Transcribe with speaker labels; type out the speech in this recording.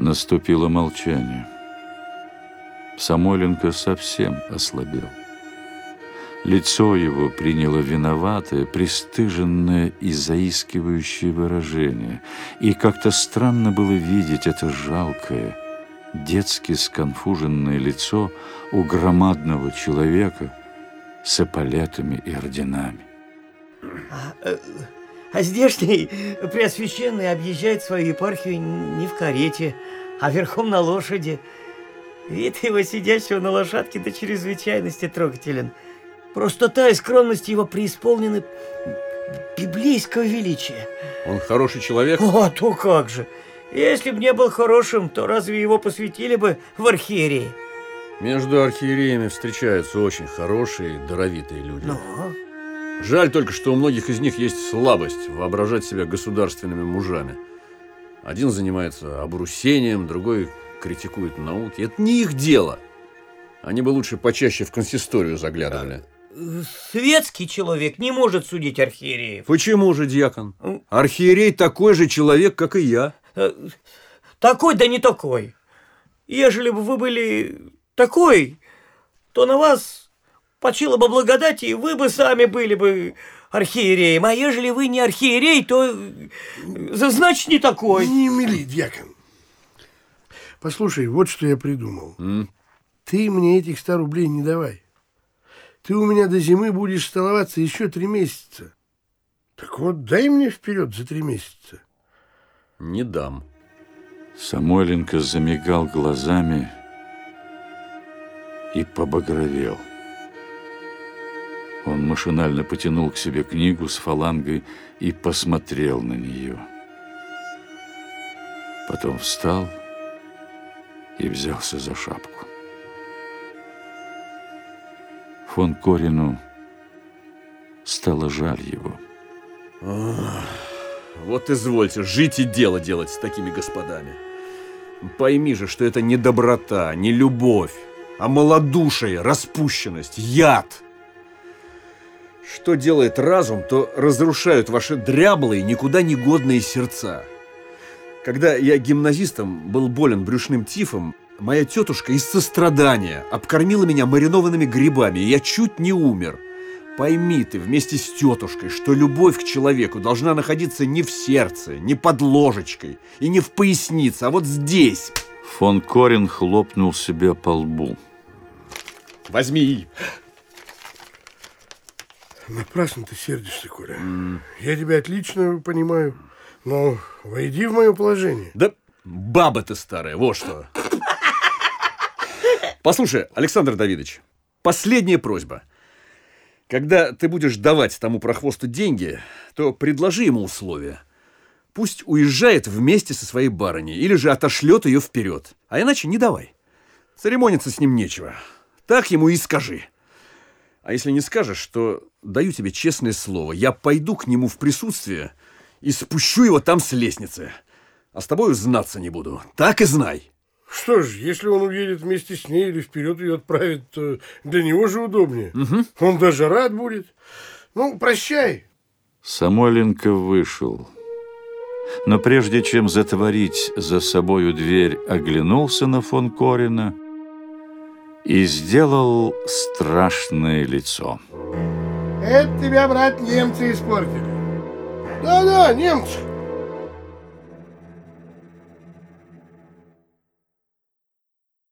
Speaker 1: Наступило молчание. Самойленко совсем ослабел. Лицо его приняло виноватое, пристыженное и заискивающее выражение. И как-то странно было видеть это жалкое, детски сконфуженное лицо у громадного человека с эполетами и орденами.
Speaker 2: А, э, а здешний Преосвященный объезжает свою епархию не в карете, а верхом на лошади. Вид его сидящего на лошадке до чрезвычайности трогателен. Простота и скромность его преисполнены библейского величия.
Speaker 3: Он хороший человек?
Speaker 2: О, то как же! Если бы не был хорошим, то разве его посвятили бы в архиереи?
Speaker 3: Между архиереями встречаются очень хорошие, даровитые люди.
Speaker 2: Ну?
Speaker 3: Жаль только, что у многих из них есть слабость воображать себя государственными мужами. Один занимается обрусением, другой критикует науки. Это не их дело. Они бы лучше почаще в консисторию заглядывали.
Speaker 2: Светский человек не может судить архиереев.
Speaker 3: Почему же, дьякон? Архиерей такой же человек, как и я.
Speaker 2: Э, такой, да не такой. Ежели бы вы были такой, то на вас почила бы благодать, и вы бы сами были бы архиереем. А ежели вы не архиерей, то значит не такой.
Speaker 4: Не мили, дьякон. Послушай, вот что я придумал.
Speaker 3: М?
Speaker 4: Ты мне этих ста рублей не давай. Ты у меня до зимы будешь столоваться еще три месяца. Так вот, дай мне вперед за три месяца.
Speaker 3: Не дам.
Speaker 1: Самойленко замигал глазами и побагровел. Он машинально потянул к себе книгу с фалангой и посмотрел на нее. Потом встал и взялся за шапку. Фон Корину стало жаль его.
Speaker 3: Вот извольте жить и дело делать с такими господами. Пойми же, что это не доброта, не любовь, а малодушие, распущенность, яд. Что делает разум, то разрушают ваши дряблые, никуда не годные сердца. Когда я гимназистом был болен брюшным тифом, моя тетушка из сострадания обкормила меня маринованными грибами, и я чуть не умер. Пойми ты вместе с тетушкой, что любовь к человеку должна находиться не в сердце, не под ложечкой и не в пояснице, а вот здесь.
Speaker 1: Фон Корин хлопнул себя по лбу.
Speaker 3: Возьми.
Speaker 4: Напрасно ты сердишься, Коля. Я тебя отлично понимаю. Но войди в мое положение.
Speaker 3: Да баба ты старая, вот что. Послушай, Александр Давидович, последняя просьба. Когда ты будешь давать тому прохвосту деньги, то предложи ему условия. Пусть уезжает вместе со своей барыней или же отошлет ее вперед. А иначе не давай. Церемониться с ним нечего. Так ему и скажи. А если не скажешь, то даю тебе честное слово. Я пойду к нему в присутствие и спущу его там с лестницы. А с тобой знаться не буду. Так и знай.
Speaker 4: Что ж, если он уедет вместе с ней или вперед ее отправит, то для него же удобнее. Он даже рад будет. Ну, прощай.
Speaker 1: Самойленко вышел. Но прежде чем затворить за собою дверь, оглянулся на фон Корина и сделал страшное лицо.
Speaker 4: Это тебя, брат, немцы испортили. Да-да, немцы.